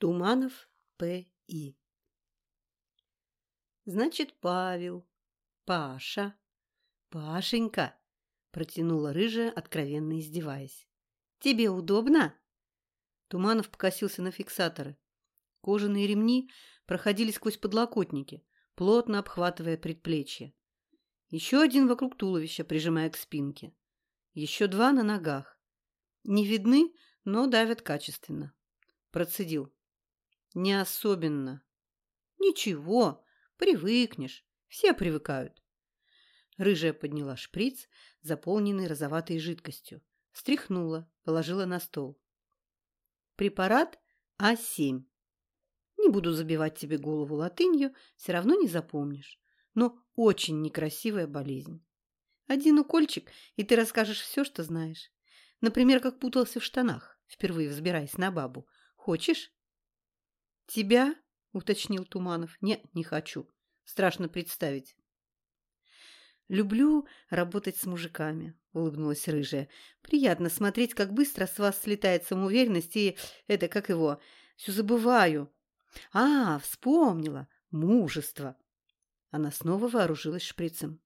Туманов П.И. Значит, Павел, Паша, Пашенька, протянула рыжая, откровенно издеваясь. Тебе удобно? Туманов покосился на фиксаторы. Кожаные ремни проходили сквозь подлокотники, плотно обхватывая предплечье. Еще один вокруг туловища, прижимая к спинке. Еще два на ногах. Не видны, но давят качественно. Процедил. Не особенно. Ничего, привыкнешь. Все привыкают. Рыжая подняла шприц, заполненный розоватой жидкостью. Стряхнула, положила на стол. Препарат А7. Не буду забивать тебе голову латынью, все равно не запомнишь. Но очень некрасивая болезнь. Один укольчик, и ты расскажешь все, что знаешь. Например, как путался в штанах, впервые взбираясь на бабу. Хочешь? «Тебя?» — уточнил Туманов. «Нет, не хочу. Страшно представить». «Люблю работать с мужиками», — улыбнулась рыжая. «Приятно смотреть, как быстро с вас слетает самоуверенность и... это, как его... все забываю». «А, вспомнила! Мужество!» Она снова вооружилась шприцем.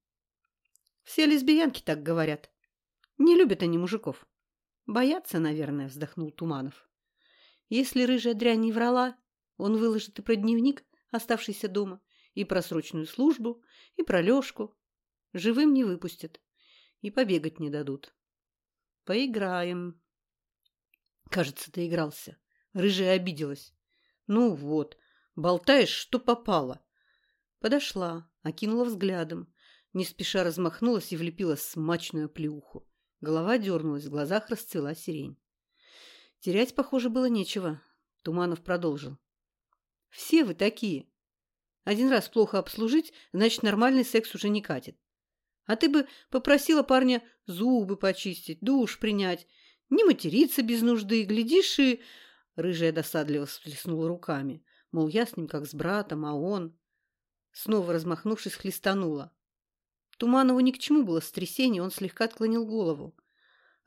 «Все лесбиянки так говорят. Не любят они мужиков. Боятся, наверное», — вздохнул Туманов. «Если рыжая дрянь не врала, он выложит и про дневник, оставшийся дома, и про срочную службу, и про Лёшку. Живым не выпустят и побегать не дадут. Поиграем. Кажется, ты игрался. Рыжая обиделась. Ну вот, болтаешь, что попало. Подошла, окинула взглядом, не спеша размахнулась и влепила смачную плюху. Голова дернулась, в глазах расцвела сирень. Терять, похоже, было нечего. Туманов продолжил. Все вы такие. Один раз плохо обслужить, значит, нормальный секс уже не катит. А ты бы попросила парня зубы почистить, душ принять, не материться без нужды, глядишь и... Рыжая досадливо всплеснула руками, мол, я с ним как с братом, а он... Снова размахнувшись, хлестанула. Туманову ни к чему было стрясение, он слегка отклонил голову.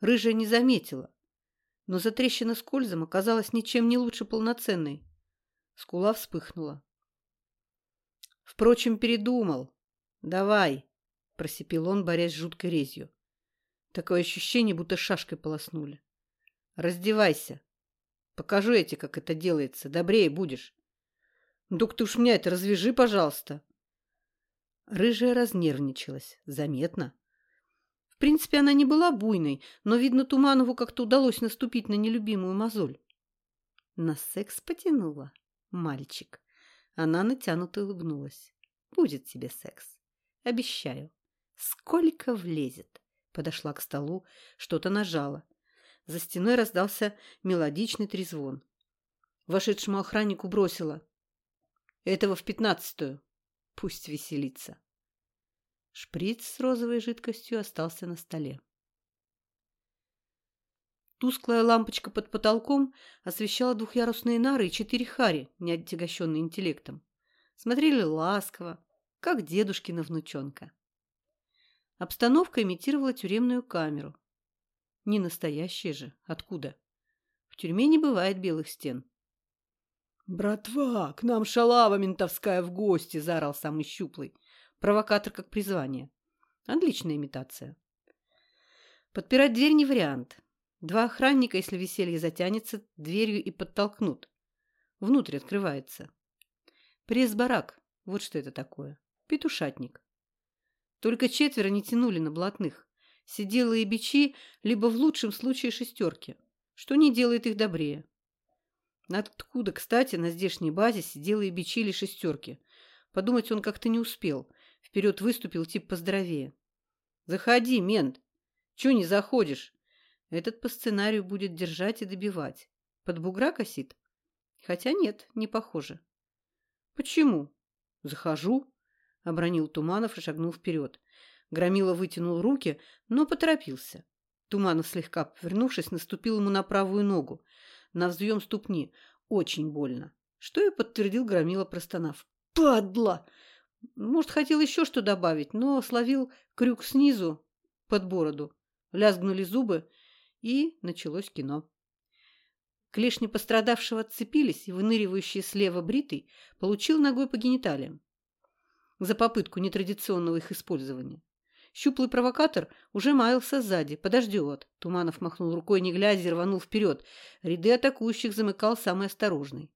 Рыжая не заметила, но затрещина с кользом оказалась ничем не лучше полноценной. Скула вспыхнула. Впрочем, передумал. Давай, просипел он, борясь с жуткой резью. Такое ощущение, будто шашкой полоснули. Раздевайся. Покажу я тебе, как это делается. Добрее будешь. Дук, ты уж меня это развяжи, пожалуйста. Рыжая разнервничалась. Заметно. В принципе, она не была буйной, но, видно, Туманову как-то удалось наступить на нелюбимую мозоль. На секс потянула мальчик. Она натянуто улыбнулась. Будет тебе секс. Обещаю. Сколько влезет. Подошла к столу, что-то нажала. За стеной раздался мелодичный трезвон. Вошедшему охраннику бросила. Этого в пятнадцатую. Пусть веселится. Шприц с розовой жидкостью остался на столе. Тусклая лампочка под потолком освещала двухъярусные нары и четыре хари, не отягощенные интеллектом. Смотрели ласково, как дедушкина внучонка. Обстановка имитировала тюремную камеру. Не настоящая же. Откуда? В тюрьме не бывает белых стен. «Братва, к нам шалава ментовская в гости!» – заорал самый щуплый. Провокатор как призвание. Отличная имитация. Подпирать дверь не вариант. Два охранника, если веселье затянется, дверью и подтолкнут. Внутрь открывается. Пресс-барак. Вот что это такое. Петушатник. Только четверо не тянули на блатных. Сиделы и бичи либо в лучшем случае шестерки, что не делает их добрее. Откуда, кстати, на здешней базе сиделы и бичи или шестерки? Подумать он как-то не успел. Вперед выступил тип поздоровее. «Заходи, мент! Чего не заходишь? Этот по сценарию будет держать и добивать. Под бугра косит? Хотя нет, не похоже. Почему? Захожу, обронил Туманов и шагнул вперед. Громила вытянул руки, но поторопился. Туманов, слегка повернувшись, наступил ему на правую ногу, на взъем ступни. Очень больно. Что и подтвердил Громила, простонав. «Падла!» Может, хотел еще что добавить, но словил крюк снизу под бороду. Лязгнули зубы, и началось кино. Клешни пострадавшего отцепились, и выныривающий слева бритый получил ногой по гениталиям за попытку нетрадиционного их использования. Щуплый провокатор уже маялся сзади. «Подождет!» Туманов махнул рукой, не глядя, рванул вперед. Ряды атакующих замыкал самый осторожный.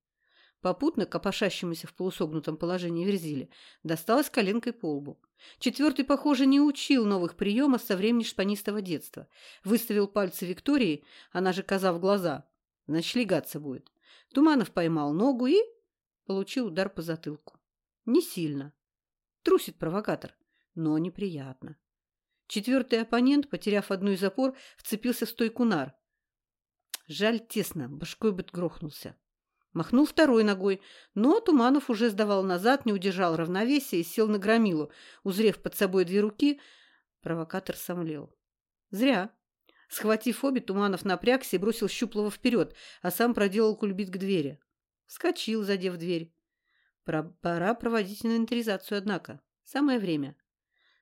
Попутно, копошащемуся в полусогнутом положении Верзиле, досталось коленкой по лбу. Четвертый, похоже, не учил новых приемов со времени шпанистого детства. Выставил пальцы Виктории, она же коза в глаза. Значит, легаться будет. Туманов поймал ногу и... Получил удар по затылку. Не сильно. Трусит провокатор, но неприятно. Четвертый оппонент, потеряв одну из опор, вцепился в стойку нар. Жаль тесно, башкой бы грохнулся. Махнул второй ногой, но Туманов уже сдавал назад, не удержал равновесия и сел на громилу. Узрев под собой две руки, провокатор сомлел. Зря. Схватив обе, Туманов напрягся и бросил щуплого вперед, а сам проделал кульбит к двери. Вскочил, задев дверь. Пора проводить инвентаризацию, однако. Самое время.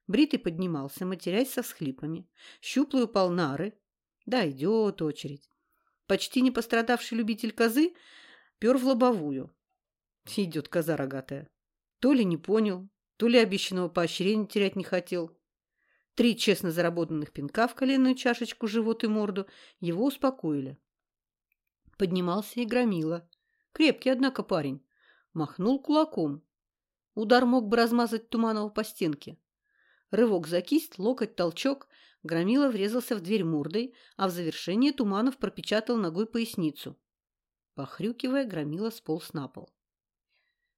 Бритый поднимался, матерясь со всхлипами. Щуплый упал нары. Да, идет очередь. Почти не пострадавший любитель козы пер в лобовую. Идет коза рогатая. То ли не понял, то ли обещанного поощрения терять не хотел. Три честно заработанных пинка в коленную чашечку, живот и морду его успокоили. Поднимался и громила. Крепкий, однако, парень. Махнул кулаком. Удар мог бы размазать Туманова по стенке. Рывок за кисть, локоть, толчок. Громила врезался в дверь мордой, а в завершение Туманов пропечатал ногой поясницу. Похрюкивая, Громила сполз на пол.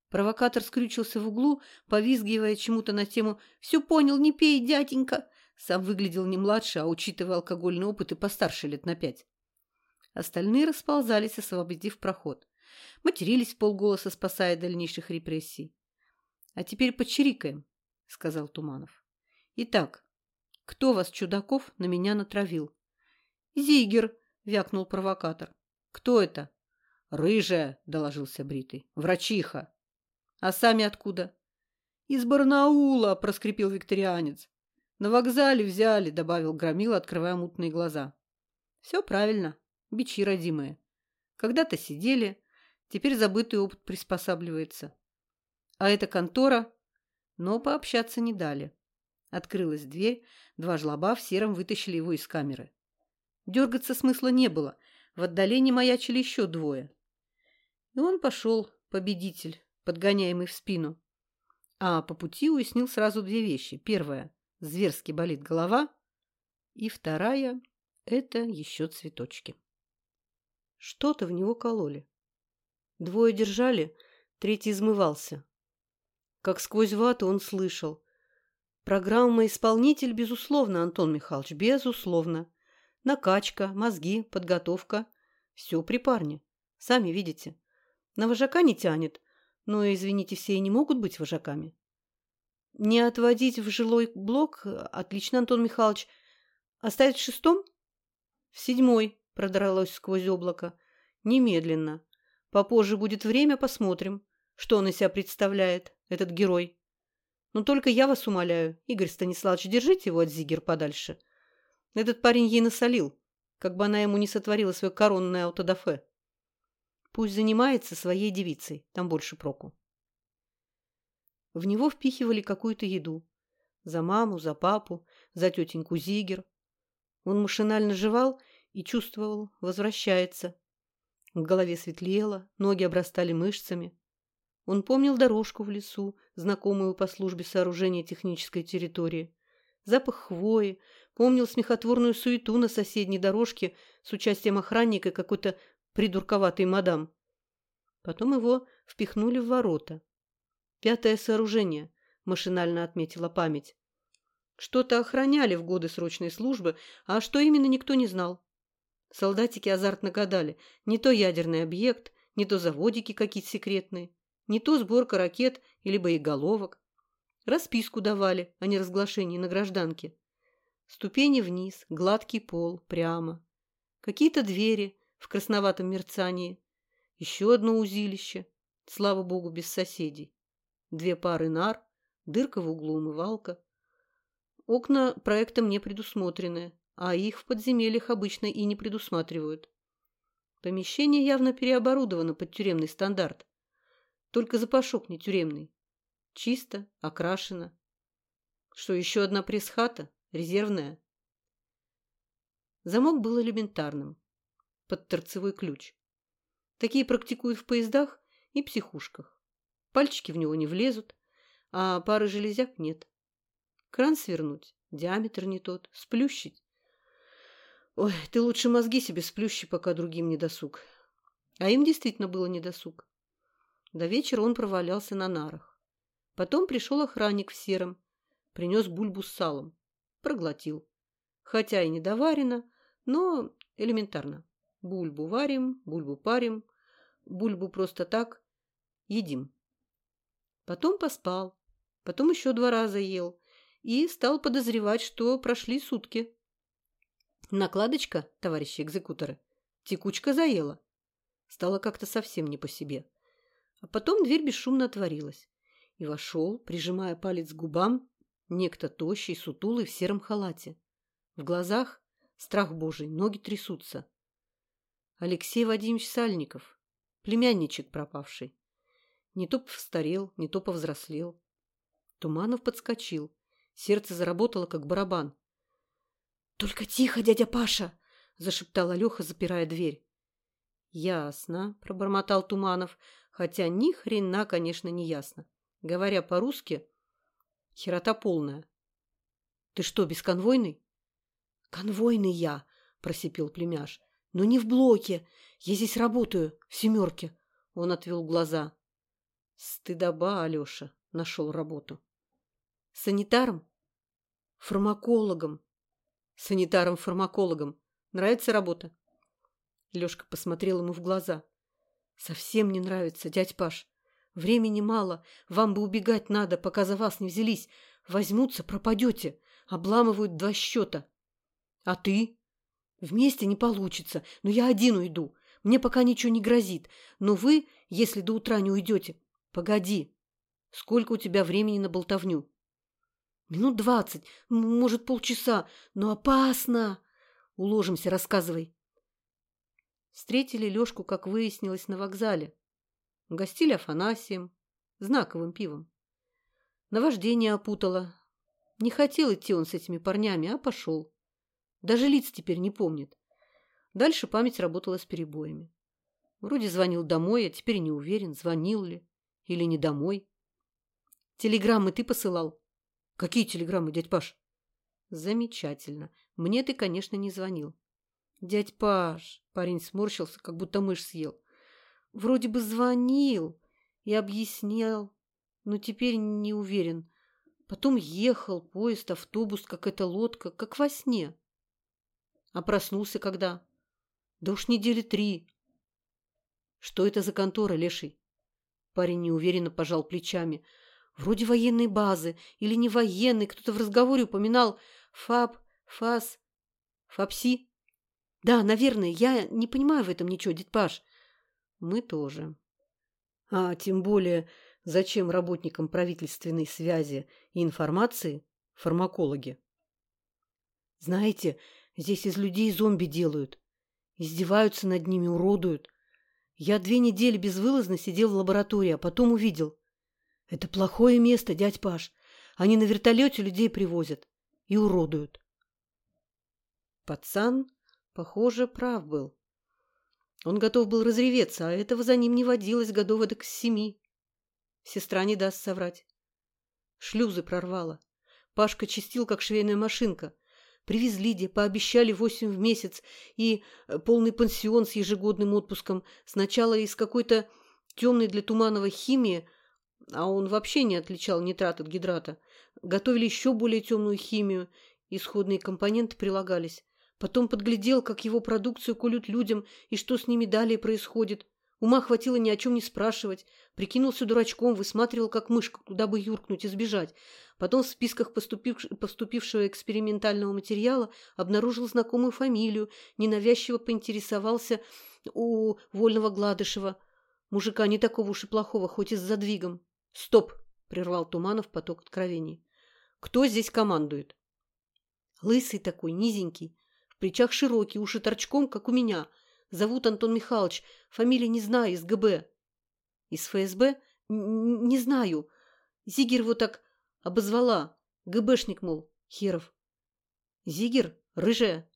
Провокатор скрючился в углу, повизгивая чему-то на тему «Все понял, не пей, дяденька!» Сам выглядел не младше, а, учитывая алкогольный опыт, и постарше лет на пять. Остальные расползались, освободив проход. Матерились в полголоса, спасая дальнейших репрессий. «А теперь почирикаем», — сказал Туманов. «Итак, кто вас, чудаков, на меня натравил?» «Зигер», — вякнул провокатор. «Кто это?» «Рыжая», — доложился Бритый. «Врачиха». «А сами откуда?» «Из Барнаула», — проскрипел викторианец. «На вокзале взяли», — добавил Громил, открывая мутные глаза. «Все правильно. Бичи родимые. Когда-то сидели, теперь забытый опыт приспосабливается. А эта контора... Но пообщаться не дали. Открылась дверь, два жлоба в сером вытащили его из камеры. Дергаться смысла не было. В отдалении маячили еще двое. И он пошел, победитель, подгоняемый в спину. А по пути уяснил сразу две вещи. Первая – зверски болит голова. И вторая – это еще цветочки. Что-то в него кололи. Двое держали, третий измывался. Как сквозь вату он слышал. Программа «Исполнитель» безусловно, Антон Михайлович, безусловно. Накачка, мозги, подготовка. Все при парне. Сами видите. На вожака не тянет, но, извините, все и не могут быть вожаками. Не отводить в жилой блок? Отлично, Антон Михайлович. Оставить в шестом? В седьмой, продралось сквозь облако. Немедленно. Попозже будет время, посмотрим, что он из себя представляет этот герой. Но только я вас умоляю, Игорь Станиславович, держите его от Зигер подальше. Этот парень ей насолил, как бы она ему не сотворила свое коронное аутодафе. Пусть занимается своей девицей, там больше проку. В него впихивали какую-то еду. За маму, за папу, за тетеньку Зигер. Он машинально жевал и чувствовал, возвращается. В голове светлело, ноги обрастали мышцами. Он помнил дорожку в лесу, знакомую по службе сооружения технической территории. Запах хвои, помнил смехотворную суету на соседней дорожке с участием охранника и какой-то придурковатой мадам. Потом его впихнули в ворота. «Пятое сооружение», – машинально отметила память. Что-то охраняли в годы срочной службы, а что именно никто не знал. Солдатики азартно гадали. Не то ядерный объект, не то заводики какие-то секретные. Не то сборка ракет или боеголовок. Расписку давали о неразглашении на гражданке. Ступени вниз, гладкий пол, прямо. Какие-то двери в красноватом мерцании. Еще одно узилище, слава богу, без соседей. Две пары нар, дырка в углу умывалка. Окна проектом не предусмотрены, а их в подземельях обычно и не предусматривают. Помещение явно переоборудовано под тюремный стандарт. Только запашок не тюремный. Чисто, окрашено. Что, еще одна пресс-хата? Резервная? Замок был элементарным. Под торцевой ключ. Такие практикуют в поездах и психушках. Пальчики в него не влезут, а пары железяк нет. Кран свернуть, диаметр не тот, сплющить. Ой, ты лучше мозги себе сплющи, пока другим не досуг. А им действительно было не досуг. До вечера он провалялся на нарах. Потом пришел охранник в сером, принес бульбу с салом. Проглотил. Хотя и недоварено, но элементарно. Бульбу варим, бульбу парим, бульбу просто так едим. Потом поспал, потом еще два раза ел и стал подозревать, что прошли сутки. Накладочка, товарищи экзекуторы, текучка заела. Стало как-то совсем не по себе. А потом дверь бесшумно отворилась, и вошел, прижимая палец к губам, некто тощий, сутулый в сером халате. В глазах страх божий, ноги трясутся. Алексей Вадимович Сальников, племянничек пропавший. Не то повстарел, не то повзрослел. Туманов подскочил. Сердце заработало, как барабан. «Только тихо, дядя Паша!» – зашептал Алёха, запирая дверь. «Ясно», – пробормотал Туманов, хотя ни хрена, конечно, не ясно. Говоря по-русски, херота полная. «Ты что, бесконвойный?» «Конвойный я», – просипел племяш. «Но не в блоке. Я здесь работаю, в семерке». Он отвел глаза. Стыдоба, Алеша, нашел работу. Санитаром? Фармакологом. Санитаром-фармакологом. Нравится работа? Лешка посмотрел ему в глаза. Совсем не нравится, дядь Паш. Времени мало. Вам бы убегать надо, пока за вас не взялись. Возьмутся, пропадете. Обламывают два счета. А ты? Вместе не получится, но я один уйду. Мне пока ничего не грозит. Но вы, если до утра не уйдете, Погоди. Сколько у тебя времени на болтовню? Минут двадцать, может, полчаса, но опасно. Уложимся, рассказывай. Встретили Лешку, как выяснилось, на вокзале. Гостили Афанасием, знаковым пивом. Наваждение опутало. Не хотел идти он с этими парнями, а пошел. Даже лиц теперь не помнит. Дальше память работала с перебоями. Вроде звонил домой, а теперь не уверен, звонил ли. Или не домой? Телеграммы ты посылал? Какие телеграммы, дядь Паш? Замечательно. Мне ты, конечно, не звонил. Дядь Паш, парень сморщился, как будто мышь съел. Вроде бы звонил и объяснял, но теперь не уверен. Потом ехал, поезд, автобус, какая-то лодка, как во сне. А проснулся когда? Да уж недели три. Что это за контора, Леший? Парень неуверенно пожал плечами. Вроде военной базы или не военной. Кто-то в разговоре упоминал ФАБ, ФАС, ФАПСИ. Да, наверное, я не понимаю в этом ничего, дед Паш. Мы тоже. А тем более, зачем работникам правительственной связи и информации фармакологи? Знаете, здесь из людей зомби делают. Издеваются над ними, уродуют. Я две недели безвылазно сидел в лаборатории, а потом увидел. Это плохое место, дядь Паш. Они на вертолете людей привозят и уродуют. Пацан, похоже, прав был. Он готов был разреветься, а этого за ним не водилось годов эдак с семи. Сестра не даст соврать. Шлюзы прорвало. Пашка чистил, как швейная машинка. Привезли, где пообещали восемь в месяц и э, полный пансион с ежегодным отпуском. Сначала из какой-то темной для Туманова химии, а он вообще не отличал нитрат от гидрата. Готовили еще более темную химию, исходные компоненты прилагались. Потом подглядел, как его продукцию колют людям и что с ними далее происходит. Ума хватило ни о чем не спрашивать. Прикинулся дурачком, высматривал, как мышка, куда бы юркнуть и сбежать. Потом в списках поступив... поступившего экспериментального материала обнаружил знакомую фамилию, ненавязчиво поинтересовался у Вольного Гладышева. Мужика не такого уж и плохого, хоть и с задвигом. «Стоп!» – прервал Туманов поток откровений. «Кто здесь командует?» Лысый такой, низенький, в плечах широкий, уши торчком, как у меня – Зовут Антон Михайлович. Фамилии не знаю, из ГБ. Из ФСБ? Не знаю. Зигер его так обозвала. ГБшник, мол, Херов. Зигер? Рыжая?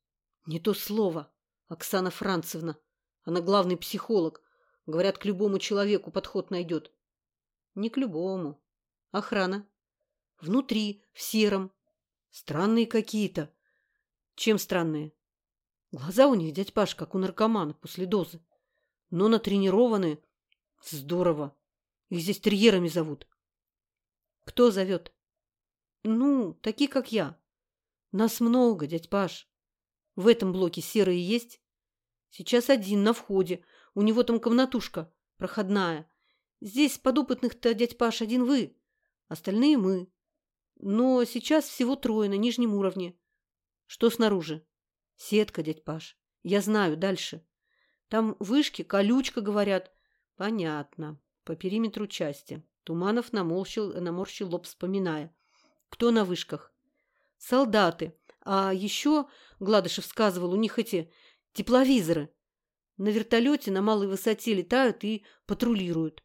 Не то слово. Оксана Францевна. Она главный психолог. Говорят, к любому человеку подход найдет. Не к любому. Охрана. Внутри, в сером. Странные какие-то. Чем странные? Глаза у них, дядь Паш, как у наркомана после дозы. Но натренированные. Здорово. Их здесь терьерами зовут. Кто зовет? Ну, такие, как я. Нас много, дядь Паш. В этом блоке серые есть? Сейчас один на входе. У него там комнатушка проходная. Здесь подопытных-то, дядь Паш, один вы. Остальные мы. Но сейчас всего трое на нижнем уровне. Что снаружи? Сетка, дядь Паш. Я знаю, дальше. Там вышки, колючка, говорят. Понятно. По периметру части. Туманов наморщил, наморщил лоб, вспоминая. Кто на вышках? Солдаты. А еще, Гладышев сказывал, у них эти тепловизоры. На вертолете на малой высоте летают и патрулируют.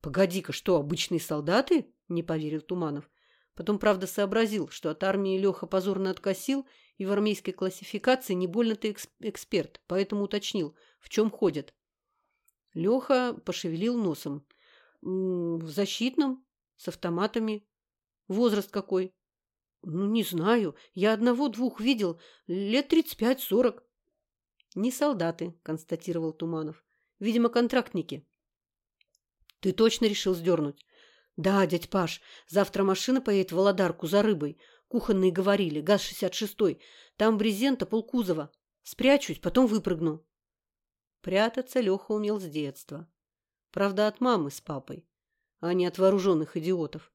Погоди-ка, что, обычные солдаты? Не поверил Туманов. Потом, правда, сообразил, что от армии Леха позорно откосил и в армейской классификации не больно-то эксперт, поэтому уточнил, в чем ходят. Леха пошевелил носом. В защитном, с автоматами. Возраст какой? Ну, не знаю. Я одного-двух видел. Лет тридцать пять-сорок. Не солдаты, констатировал Туманов. Видимо, контрактники. Ты точно решил сдернуть? «Да, дядь Паш, завтра машина поедет в Володарку за рыбой. Кухонные говорили, ГАЗ-66. Там брезента полкузова. Спрячусь, потом выпрыгну». Прятаться Леха умел с детства. Правда, от мамы с папой, а не от вооруженных идиотов.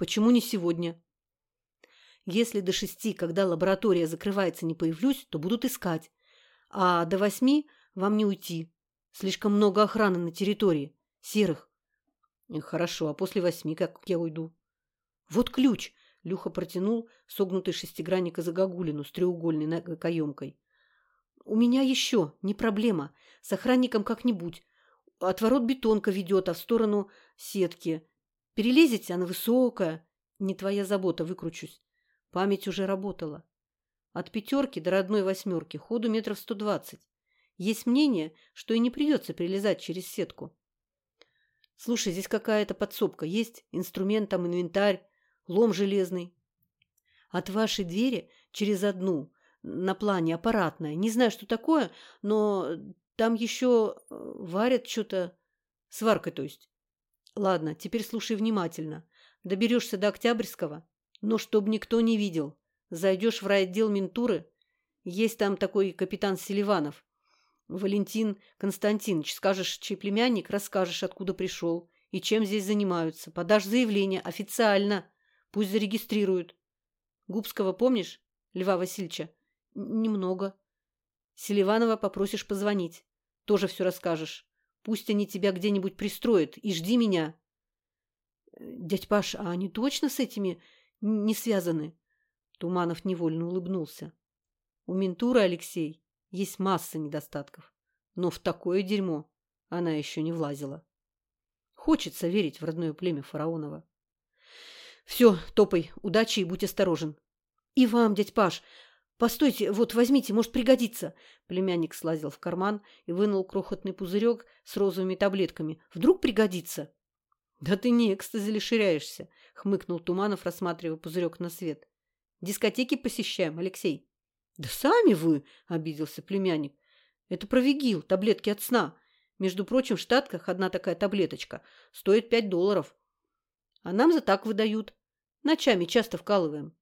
«Почему не сегодня?» «Если до шести, когда лаборатория закрывается, не появлюсь, то будут искать. А до восьми вам не уйти. Слишком много охраны на территории. Серых. Хорошо, а после восьми как я уйду? Вот ключ. Люха протянул согнутый шестигранник из загогулину с треугольной каемкой. У меня еще, не проблема. С охранником как-нибудь. Отворот бетонка ведет, а в сторону сетки. Перелезете, она высокая. Не твоя забота, выкручусь. Память уже работала. От пятерки до родной восьмерки ходу метров сто двадцать. Есть мнение, что и не придется перелезать через сетку. Слушай, здесь какая-то подсобка есть, инструмент там, инвентарь, лом железный. От вашей двери через одну, на плане аппаратная. Не знаю, что такое, но там еще э, варят что-то... Сваркой, то есть. Ладно, теперь слушай внимательно. Доберешься до Октябрьского, но чтоб никто не видел. Зайдешь в райотдел ментуры. Есть там такой капитан Селиванов. Валентин Константинович, скажешь, чей племянник, расскажешь, откуда пришел и чем здесь занимаются. Подашь заявление официально. Пусть зарегистрируют. Губского помнишь? Льва Васильевича? Немного. Селиванова попросишь позвонить. Тоже все расскажешь. Пусть они тебя где-нибудь пристроят. И жди меня. Дядь Паш, а они точно с этими не связаны? Туманов невольно улыбнулся. У ментуры, Алексей, есть масса недостатков. Но в такое дерьмо она еще не влазила. Хочется верить в родное племя фараонова. Все, топай, удачи и будь осторожен. И вам, дядь Паш, постойте, вот возьмите, может пригодится. Племянник слазил в карман и вынул крохотный пузырек с розовыми таблетками. Вдруг пригодится? Да ты не экстази ли ширяешься, хмыкнул Туманов, рассматривая пузырек на свет. Дискотеки посещаем, Алексей. «Да сами вы!» – обиделся племянник. «Это про вигил, таблетки от сна. Между прочим, в Штатках одна такая таблеточка стоит пять долларов. А нам за так выдают. Ночами часто вкалываем.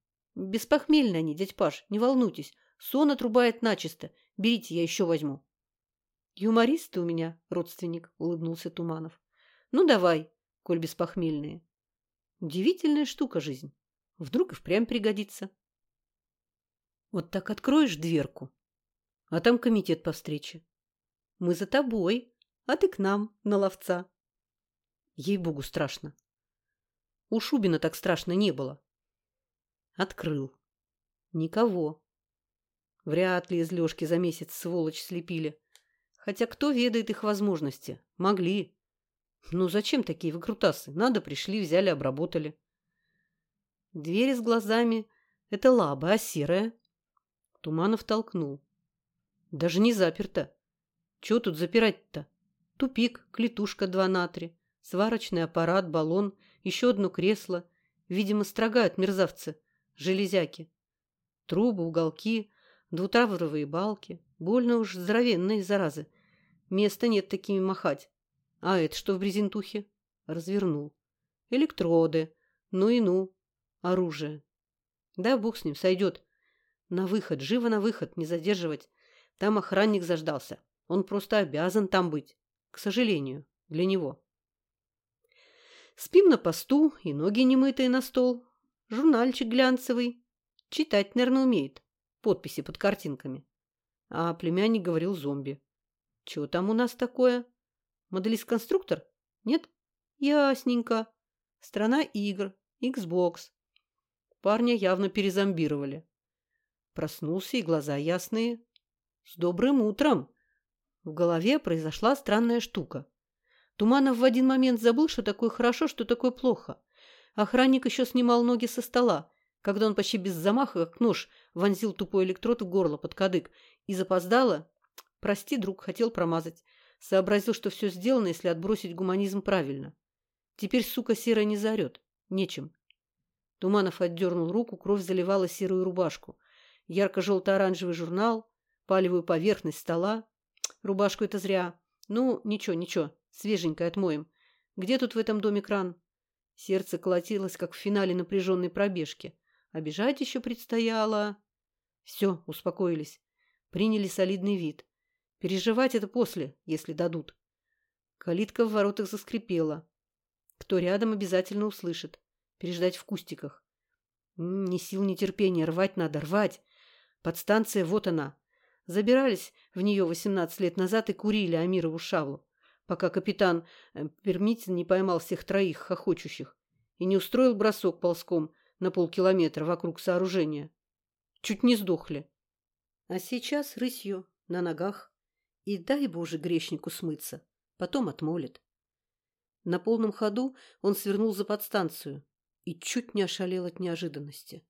Беспохмельные они, дядь Паш, не волнуйтесь. Сон отрубает начисто. Берите, я еще возьму». «Юморист ты у меня, родственник», – улыбнулся Туманов. «Ну, давай, коль беспохмельные». Удивительная штука жизнь. Вдруг и впрямь пригодится. Вот так откроешь дверку, а там комитет по встрече. Мы за тобой, а ты к нам, на ловца. Ей-богу, страшно. У Шубина так страшно не было. Открыл. Никого. Вряд ли из Лёшки за месяц сволочь слепили. Хотя кто ведает их возможности? Могли. Ну зачем такие выкрутасы? Надо, пришли, взяли, обработали. Двери с глазами — это лаба, а серая? Туманов толкнул. Даже не заперто. Чего тут запирать-то? Тупик, клетушка два на три, сварочный аппарат, баллон, еще одно кресло. Видимо, строгают мерзавцы, железяки. Трубы, уголки, двутравровые балки. Больно уж здоровенные, заразы. Места нет такими махать. А это что в брезентухе? Развернул. Электроды. Ну и ну. Оружие. Да, бог с ним, сойдет. На выход, живо на выход, не задерживать. Там охранник заждался. Он просто обязан там быть. К сожалению, для него. Спим на посту и ноги немытые на стол. Журнальчик глянцевый. Читать, наверное, умеет. Подписи под картинками. А племянник говорил зомби. Чего там у нас такое? Моделист-конструктор? Нет? Ясненько. Страна игр. Xbox. Парня явно перезомбировали. Проснулся и глаза ясные. С добрым утром! В голове произошла странная штука. Туманов в один момент забыл, что такое хорошо, что такое плохо. Охранник еще снимал ноги со стола, когда он почти без замаха, как нож, вонзил тупой электрод в горло под кадык и запоздало. Прости, друг, хотел промазать. Сообразил, что все сделано, если отбросить гуманизм правильно. Теперь, сука, серая не заорет. Нечем. Туманов отдернул руку, кровь заливала серую рубашку. Ярко-желто-оранжевый журнал, палевую поверхность стола. Рубашку это зря. Ну, ничего, ничего, свеженько отмоем. Где тут в этом доме кран? Сердце колотилось, как в финале напряженной пробежки. Бежать еще предстояло. Все, успокоились. Приняли солидный вид. Переживать это после, если дадут. Калитка в воротах заскрипела. Кто рядом, обязательно услышит. Переждать в кустиках. Ни сил, ни терпения. Рвать надо, рвать. Подстанция, вот она. Забирались в нее 18 лет назад и курили Амирову шавлу, пока капитан э, Пермитин не поймал всех троих хохочущих и не устроил бросок ползком на полкилометра вокруг сооружения. Чуть не сдохли. А сейчас рысью, на ногах. И дай Боже грешнику смыться. Потом отмолит. На полном ходу он свернул за подстанцию и чуть не ошалел от неожиданности.